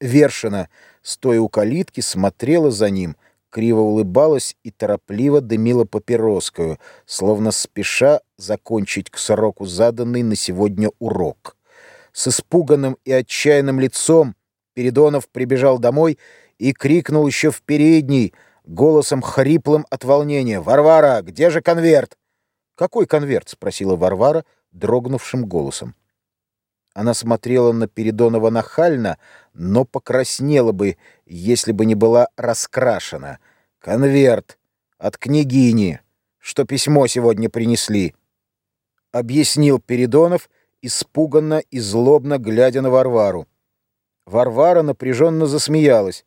Вершина, стоя у калитки, смотрела за ним, криво улыбалась и торопливо дымила папироскую, словно спеша закончить к сроку заданный на сегодня урок. С испуганным и отчаянным лицом Передонов прибежал домой и крикнул еще в передней, голосом хриплым от волнения. «Варвара, где же конверт?» «Какой конверт?» — спросила Варвара дрогнувшим голосом. Она смотрела на Передонова нахально, но покраснела бы, если бы не была раскрашена. «Конверт от княгини, что письмо сегодня принесли», — объяснил Передонов, испуганно и злобно глядя на Варвару. Варвара напряженно засмеялась.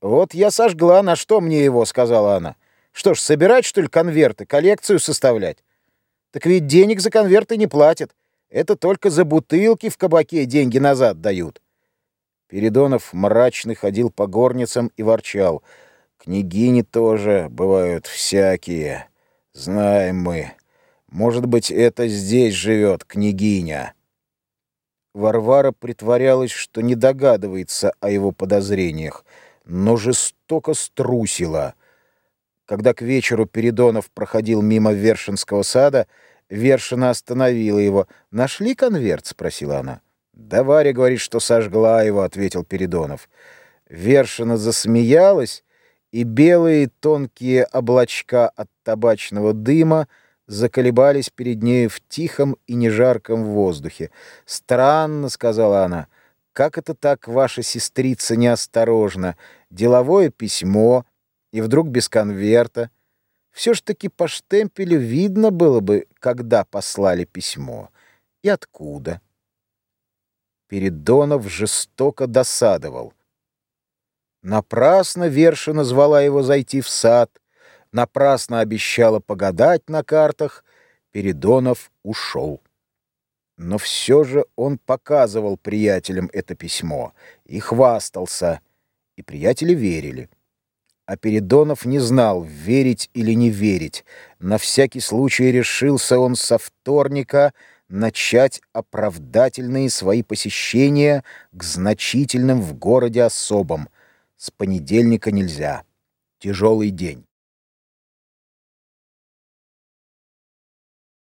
«Вот я сожгла, на что мне его?» — сказала она. «Что ж, собирать, что ли, конверты, коллекцию составлять? Так ведь денег за конверты не платят. Это только за бутылки в кабаке деньги назад дают». Передонов мрачно ходил по горницам и ворчал. «Княгини тоже бывают всякие. Знаем мы. Может быть, это здесь живет княгиня». Варвара притворялась, что не догадывается о его подозрениях, но жестоко струсила. Когда к вечеру Передонов проходил мимо Вершинского сада, Вершина остановила его. «Нашли конверт?» — спросила она. «Да Варя говорит, что сожгла его», — ответил Передонов. Вершина засмеялась, и белые тонкие облачка от табачного дыма — заколебались перед нею в тихом и нежарком воздухе. «Странно», — сказала она, — «как это так ваша сестрица неосторожна? Деловое письмо, и вдруг без конверта. Все ж таки по штемпелю видно было бы, когда послали письмо и откуда». Передонов жестоко досадовал. Напрасно Вершина звала его зайти в сад — напрасно обещала погадать на картах, Передонов ушел. Но все же он показывал приятелям это письмо и хвастался, и приятели верили. А Передонов не знал, верить или не верить. На всякий случай решился он со вторника начать оправдательные свои посещения к значительным в городе особам. С понедельника нельзя. Тяжелый день.